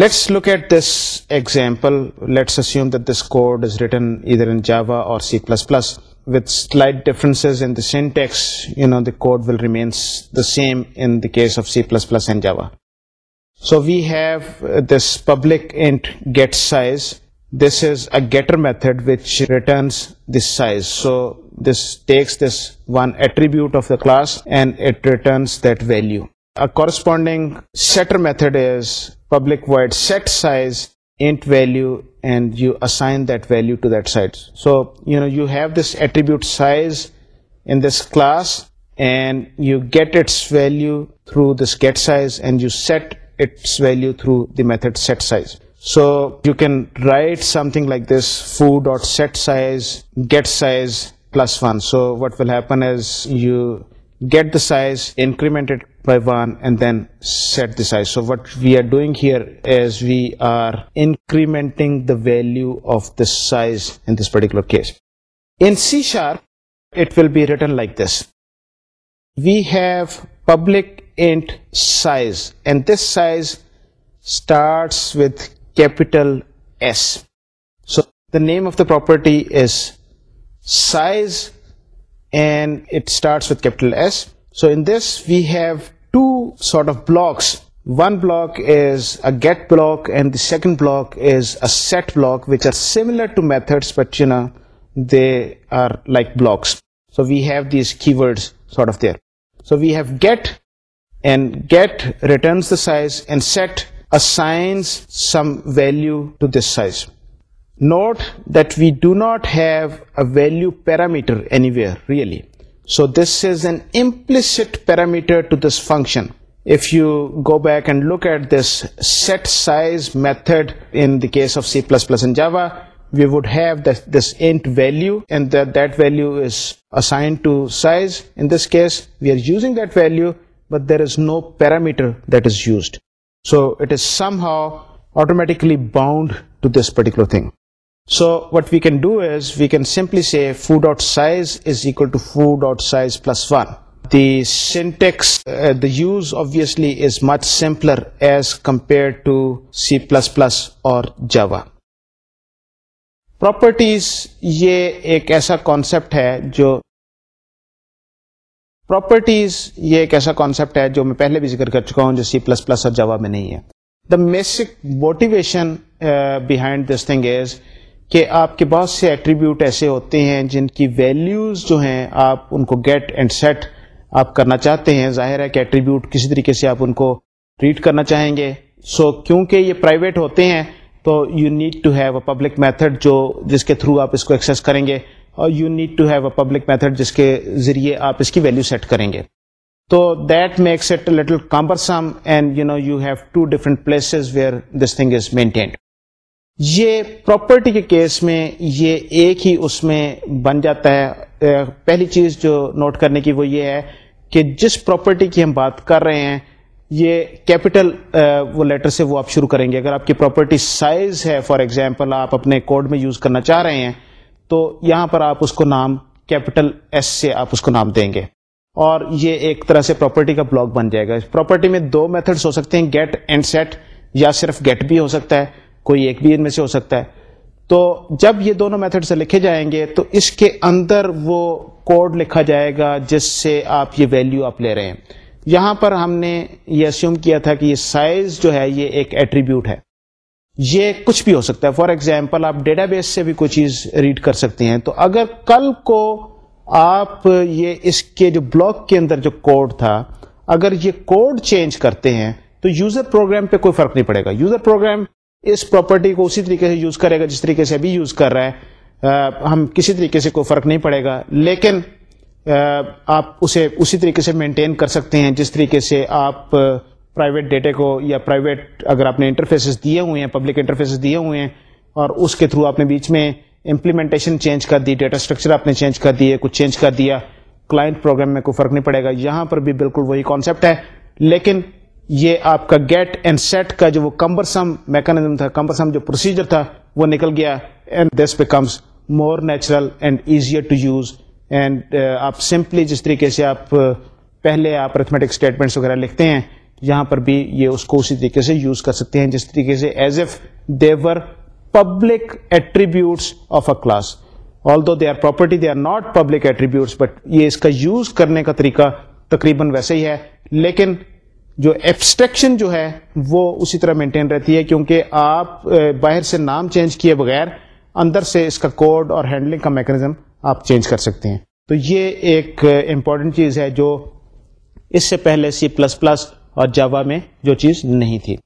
A: let's look at this example code is written ادھر Java اور C plus plus with slight differences in the syntax, the code will remain the same in the case of C++ and Java. So we have uh, this public int get size. This is a getter method which returns this size. So this takes this one attribute of the class and it returns that value. A corresponding setter method is public void set size int value and you assign that value to that size. So, you have this attribute size in this class and you get its value through this get size and you set its value through the method set size. So you can write something like this, foo.set size get size +1. So what will happen is you get the size, increment it by 1, and then set the size. So what we are doing here is we are incrementing the value of the size in this particular case. In C#, it will be written like this. We have public int size, and this size starts with capital S. So the name of the property is size and it starts with capital S. So in this we have two sort of blocks. One block is a get block and the second block is a set block, which are similar to methods, but you know they are like blocks. So we have these keywords sort of there. So we have get, and get returns the size, and set assigns some value to this size. Note that we do not have a value parameter anywhere really. So this is an implicit parameter to this function. If you go back and look at this set size method in the case of C++ and Java, we would have this int value, and that value is assigned to size. In this case, we are using that value, but there is no parameter that is used. So it is somehow automatically bound to this particular thing. So what we can do is we can simply see foo dot size is equal to foo dot size plus one دیكھ the use obviously to C plus plus اور Java properties یہ ایک ایسا concept ہے جو properties یہ ایک ایسا concept ہے جو میں پہلے بھی ذکر کر چکا ہوں جو سی پلس پلس اور جوا میں نہیں ہے the basic motivation behind this thing is کہ آپ کے بہت سے ایٹریبیوٹ ایسے ہوتے ہیں جن کی ویلیوز جو ہیں آپ ان کو گیٹ اینڈ سیٹ آپ کرنا چاہتے ہیں ظاہر ہے کہ ایٹریبیوٹ کسی طریقے سے آپ ان کو ریڈ کرنا چاہیں گے سو so, کیونکہ یہ پرائیویٹ ہوتے ہیں تو you need to have a public method جو جس کے تھرو آپ اس کو ایکسس کریں گے اور you need to have a public method جس کے ذریعے آپ اس کی ویلیو سیٹ کریں گے تو that makes it little cumbersome and you know you have to different places where this thing is maintained یہ پراپرٹی کے کیس میں یہ ایک ہی اس میں بن جاتا ہے پہلی چیز جو نوٹ کرنے کی وہ یہ ہے کہ جس پراپرٹی کی ہم بات کر رہے ہیں یہ کیپٹل وہ لیٹر سے وہ آپ شروع کریں گے اگر آپ کی پراپرٹی سائز ہے فار ایگزامپل آپ اپنے کوڈ میں یوز کرنا چاہ رہے ہیں تو یہاں پر آپ اس کو نام کیپٹل ایس سے آپ اس کو نام دیں گے اور یہ ایک طرح سے پراپرٹی کا بلاک بن جائے گا پراپرٹی میں دو میتھڈس ہو سکتے ہیں گیٹ اینڈ سیٹ یا صرف گیٹ بھی ہو سکتا ہے کوئی ایک بھی ان میں سے ہو سکتا ہے تو جب یہ دونوں میتھڈ سے لکھے جائیں گے تو اس کے اندر وہ کوڈ لکھا جائے گا جس سے آپ یہ ویلیو آپ لے رہے ہیں یہاں پر ہم نے یہ اسیوم کیا تھا کہ یہ سائز جو ہے یہ ایک ایٹریبیوٹ ہے یہ کچھ بھی ہو سکتا ہے فار ایگزامپل آپ ڈیٹا بیس سے بھی کوئی چیز ریڈ کر سکتے ہیں تو اگر کل کو آپ یہ اس کے جو بلاک کے اندر جو کوڈ تھا اگر یہ کوڈ چینج کرتے ہیں تو یوزر پروگرام پہ کوئی فرق نہیں پڑے گا یوزر پروگرام اس پراپرٹی کو اسی طریقے سے یوز کرے گا جس طریقے سے ابھی یوز کر رہا ہے ہم کسی طریقے سے کوئی فرق نہیں پڑے گا لیکن آپ اسے اسی طریقے سے مینٹین کر سکتے ہیں جس طریقے سے آپ پرائیویٹ ڈیٹے کو یا پرائیویٹ اگر آپ نے انٹرفیسز دیے ہوئے ہیں پبلک انٹرفیسز دیے ہوئے ہیں اور اس کے تھرو آپ نے بیچ میں امپلیمنٹیشن چینج کر دی ڈیٹا اسٹرکچر آپ نے چینج کر دیے کچھ چینج کر دیا کلائنٹ پروگرام میں کوئی فرق نہیں پڑے گا یہاں پر بھی بالکل وہی کانسیپٹ ہے لیکن یہ آپ کا گیٹ اینڈ سیٹ کا جو کمبرسم میکانزم تھا کمبرسم جو پروسیجر تھا وہ نکل گیا and and and this becomes more natural easier to use آپ سمپلی جس طریقے سے آپ uh, پہلے آپ ریتھمیٹک اسٹیٹمنٹس وغیرہ لکھتے ہیں یہاں پر بھی یہ اس کو اسی طریقے سے یوز کر سکتے ہیں جس طریقے سے as if they were public attributes of a class although they are property they are not public attributes but یہ اس کا یوز کرنے کا طریقہ تقریباً ویسے ہی ہے لیکن جو ایبسٹریکشن جو ہے وہ اسی طرح مینٹین رہتی ہے کیونکہ آپ باہر سے نام چینج کیے بغیر اندر سے اس کا کوڈ اور ہینڈلنگ کا میکنزم آپ چینج کر سکتے ہیں تو یہ ایک امپورٹنٹ چیز ہے جو اس سے پہلے سی پلس پلس اور جاوا میں جو چیز نہیں تھی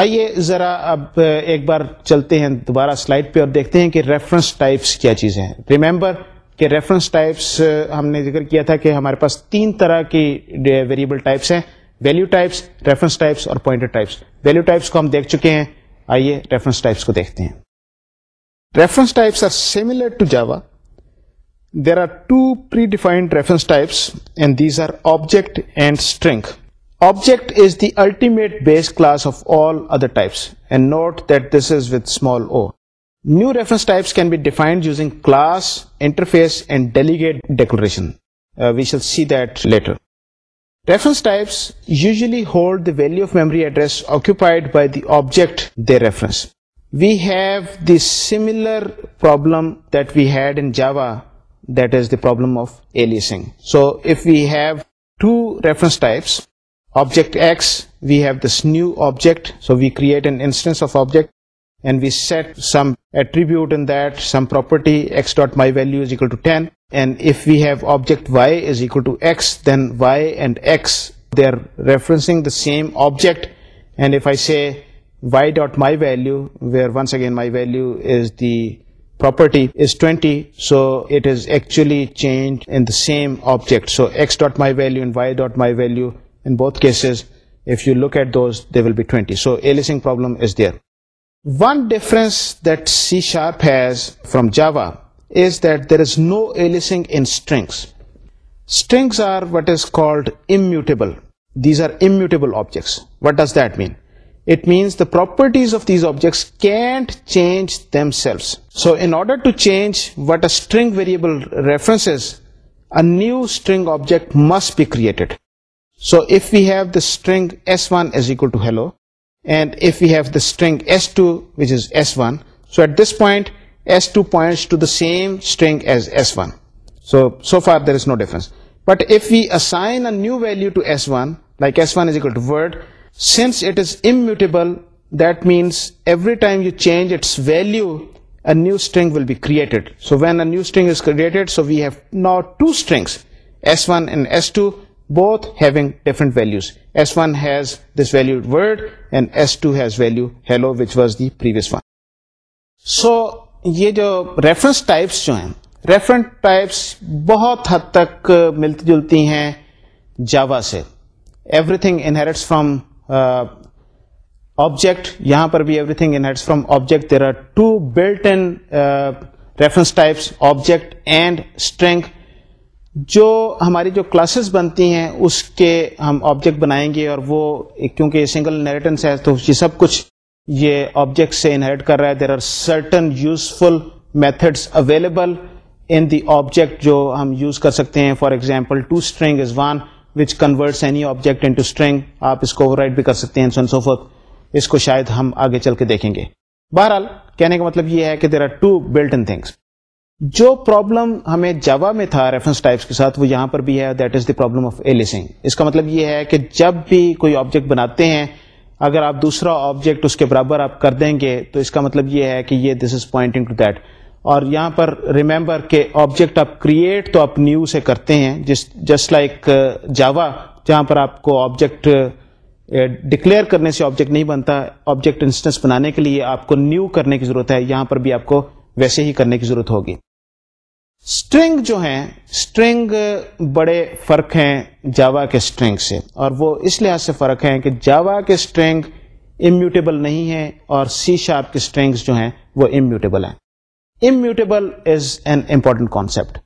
A: آئیے ذرا اب ایک بار چلتے ہیں دوبارہ سلائڈ پہ اور دیکھتے ہیں کہ ریفرنس ٹائپس کیا چیزیں ہیں ریمبر کہ ریفرنس ٹائپس ہم نے ذکر کیا تھا کہ ہمارے پاس تین طرح کی ویریبل ٹائپس ہیں ویلو ٹائپس ریفرنس ٹائپس اور پوائنٹر ٹائپس ویلو ٹائپس کو ہم دیکھ چکے ہیں آئیے ریفرنس ٹائپس کو دیکھتے ہیں reference types are similar to Java there are two predefined reference types and these are object and string object is the ultimate base class of all other types and note that this is with small o new reference types can be defined using class interface and delegate declaration we shall see that later Reference types usually hold the value of memory address occupied by the object they reference. We have the similar problem that we had in Java, that is the problem of aliasing. So if we have two reference types, object X, we have this new object, so we create an instance of object and we set some attribute in that, some property x dot my value is equal to 10, and if we have object y is equal to x, then y and x, they are referencing the same object. And if I say y dot my value, where once again my value is the property is 20, so it is actually changed in the same object. So x dot my value and y dot my value, in both cases if you look at those, they will be 20. So aliasing problem is there. One difference that C# has from Java is that there is no aliasing in strings. Strings are what is called immutable. These are immutable objects. What does that mean? It means the properties of these objects can't change themselves. So in order to change what a string variable references, a new string object must be created. So if we have the string s1 is equal to hello, and if we have the string s2, which is s1, so at this point s2 points to the same string as s1. So far there is no difference. But if we assign a new value to s1, like s1 is equal to word, since it is immutable, that means every time you change its value, a new string will be created. So when a new string is created, so we have now two strings, s1 and s2, both having different values. S one has this value word S two has value hello one. So یہ جو reference types جو ہیں reference types بہت حد تک ملتی جلتی ہیں جاوا سے everything inherits from object یہاں پر بھی everything inherits from object there are two built in reference types object and string جو ہماری جو کلاسز بنتی ہیں اس کے ہم آبجیکٹ بنائیں گے اور وہ کیونکہ سنگل انہیریٹنس ہے تو یہ سب کچھ یہ آبجیکٹ سے انہیریٹ کر رہا ہے there are certain useful methods available in the object جو ہم یوز کر سکتے ہیں for example to string is one which converts any object into string آپ اس کو کوائڈ بھی کر سکتے ہیں سن سوفت اس کو شاید ہم آگے چل کے دیکھیں گے بہرحال کہنے کا مطلب یہ ہے کہ there are two built in things جو پرابلم ہمیں جوا میں تھا ریفرنس ٹائپس کے ساتھ وہ یہاں پر بھی ہے that is the problem of aliasing اس کا مطلب یہ ہے کہ جب بھی کوئی آبجیکٹ بناتے ہیں اگر آپ دوسرا آبجیکٹ اس کے برابر آپ کر دیں گے تو اس کا مطلب یہ ہے کہ یہ this is pointing to that اور یہاں پر ریمبر کہ آبجیکٹ آپ کریٹ تو آپ نیو سے کرتے ہیں جس جسٹ لائک جاوا جہاں پر آپ کو آبجیکٹ ڈکلیئر uh, کرنے سے آبجیکٹ نہیں بنتا آبجیکٹ انسٹنس بنانے کے لیے آپ کو نیو کرنے کی ضرورت ہے یہاں پر بھی آپ کو ویسے ہی کرنے کی ضرورت ہوگی جو ہیں اسٹرنگ بڑے فرق ہیں جاوا کے اسٹرینگ سے اور وہ اس لحاظ سے فرق ہیں کہ جاوا کے امیوٹیبل نہیں ہیں اور سی شارپ کے اسٹرنگس جو ہیں وہ امیوٹیبل ہیں immutable is an important concept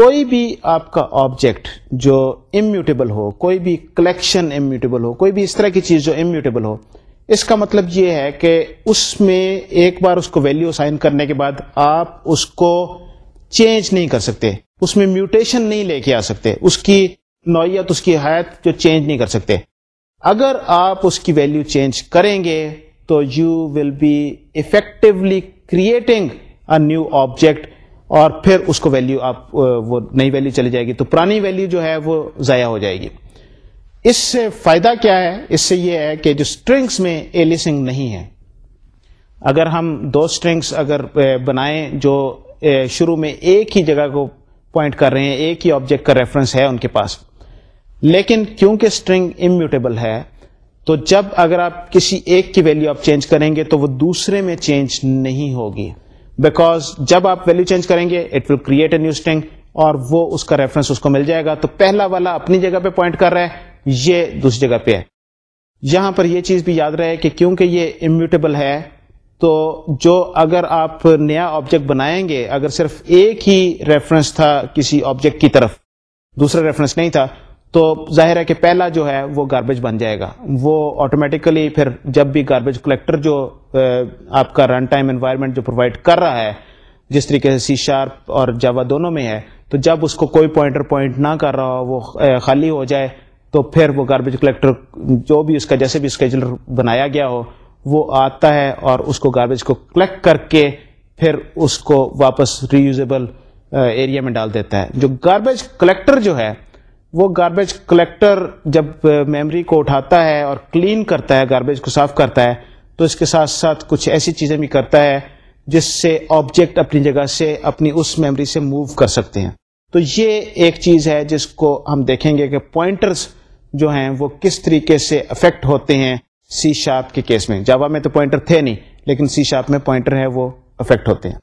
A: کوئی بھی آپ کا آبجیکٹ جو امیوٹیبل ہو کوئی بھی کلیکشن امیوٹیبل ہو کوئی بھی اس طرح کی چیز جو امیوٹیبل ہو اس کا مطلب یہ ہے کہ اس میں ایک بار اس کو ویلیو سائن کرنے کے بعد آپ اس کو چینج نہیں کر سکتے اس میں میوٹیشن نہیں لے کے آ سکتے اس کی نوعیت اس کی حایت جو چینج نہیں کر سکتے اگر آپ اس کی ویلو چینج کریں گے تو you will be effectively creating a new object اور پھر اس کو ویلو آپ وہ نئی ویلو چلی جائے گی تو پرانی ویلو جو ہے وہ ضائع ہو جائے گی اس سے فائدہ کیا ہے اس سے یہ ہے کہ جو اسٹرنگس میں ایلیسنگ نہیں ہے اگر ہم دو اسٹرنگس اگر بنائیں جو شروع میں ایک ہی جگہ کو پوائنٹ کر رہے ہیں ایک ہی آبجیکٹ کا ریفرنس ہے ان کے پاس لیکن کیونکہ اسٹرنگ امیوٹیبل ہے تو جب اگر آپ کسی ایک کی ویلو آپ چینج کریں گے تو وہ دوسرے میں چینج نہیں ہوگی بیکاز جب آپ ویلو چینج کریں گے it will create a new string اور وہ اس کا ریفرنس اس کو مل جائے گا تو پہلا والا اپنی جگہ پہ پوائنٹ کر رہا ہے یہ دوسری جگہ پہ ہے یہاں پر یہ چیز بھی یاد رہے کہ کیونکہ یہ امیوٹیبل ہے تو جو اگر آپ نیا آبجیکٹ بنائیں گے اگر صرف ایک ہی ریفرنس تھا کسی آبجیکٹ کی طرف دوسرا ریفرنس نہیں تھا تو ظاہر ہے کہ پہلا جو ہے وہ گاربیج بن جائے گا وہ آٹومیٹیکلی پھر جب بھی گاربیج کلیکٹر جو آپ کا رن ٹائم انوائرمنٹ جو پرووائڈ کر رہا ہے جس طریقے سے سی شارپ اور جاوا دونوں میں ہے تو جب اس کو کوئی پوائنٹر پوائنٹ نہ کر رہا ہو وہ خالی ہو جائے تو پھر وہ گاربیج کلیکٹر جو بھی اس کا جیسے بھی اسکیجولر بنایا گیا ہو وہ آتا ہے اور اس کو گاربیج کو کلیکٹ کر کے پھر اس کو واپس ریوزیبل ایریا میں ڈال دیتا ہے جو گاربیج کلیکٹر جو ہے وہ گاربیج کلیکٹر جب میموری کو اٹھاتا ہے اور کلین کرتا ہے گاربیج کو صاف کرتا ہے تو اس کے ساتھ ساتھ کچھ ایسی چیزیں بھی کرتا ہے جس سے آبجیکٹ اپنی جگہ سے اپنی اس میموری سے موو کر سکتے ہیں تو یہ ایک چیز ہے جس کو ہم دیکھیں گے کہ پوائنٹرز جو ہیں وہ کس طریقے سے افیکٹ ہوتے ہیں سی شارپ کے کیس میں جاوا میں تو پوائنٹر تھے نہیں لیکن سی شاپ میں پوائنٹر ہے وہ افیکٹ ہوتے ہیں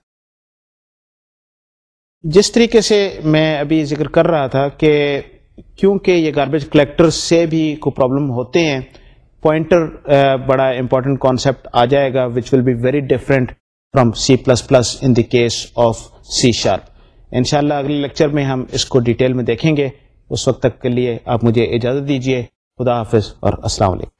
A: جس طریقے سے میں ابھی ذکر کر رہا تھا کہ کیونکہ یہ گاربیج کلیکٹر سے بھی کوئی پرابلم ہوتے ہیں پوائنٹر بڑا امپورٹنٹ کانسیپٹ آ جائے گا which will be very different from C plus plus in the case of C sharp ان شاء اللہ اگلے لیکچر میں ہم اس کو ڈیٹیل میں دیکھیں گے اس وقت تک کے لیے آپ مجھے اجازت دیجیے خدا حافظ اور السلام علیکم